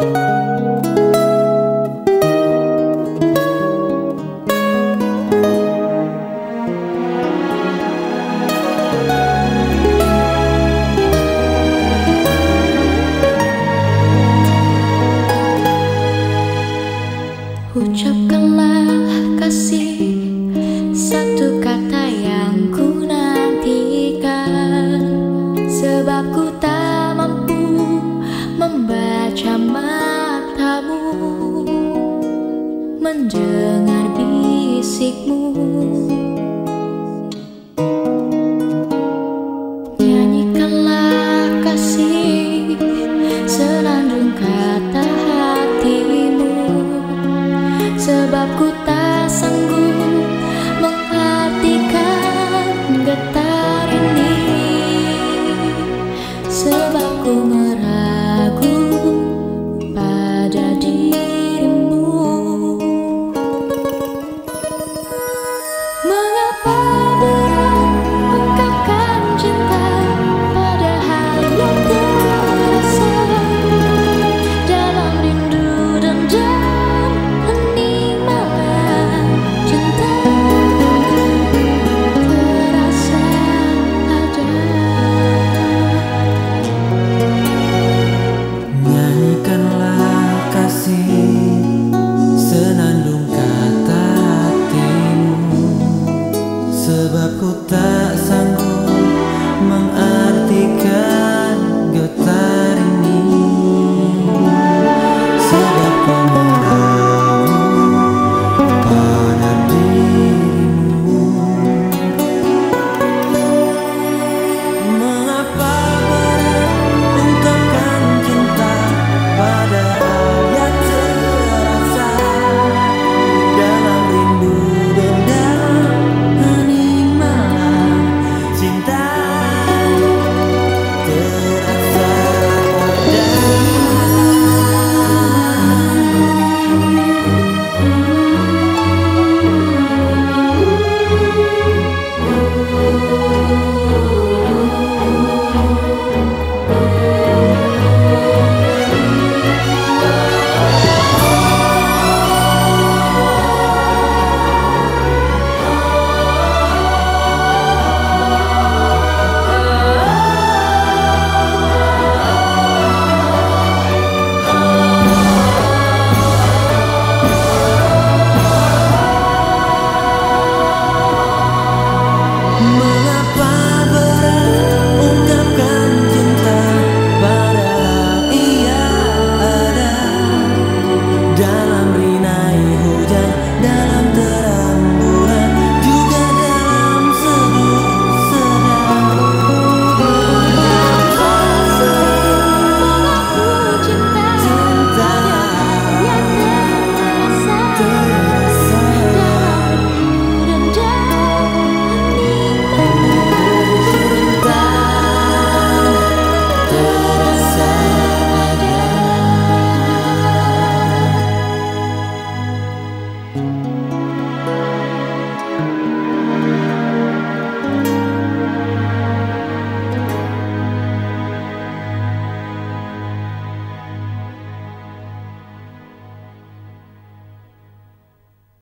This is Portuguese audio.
Ucapkanlah 寂寞。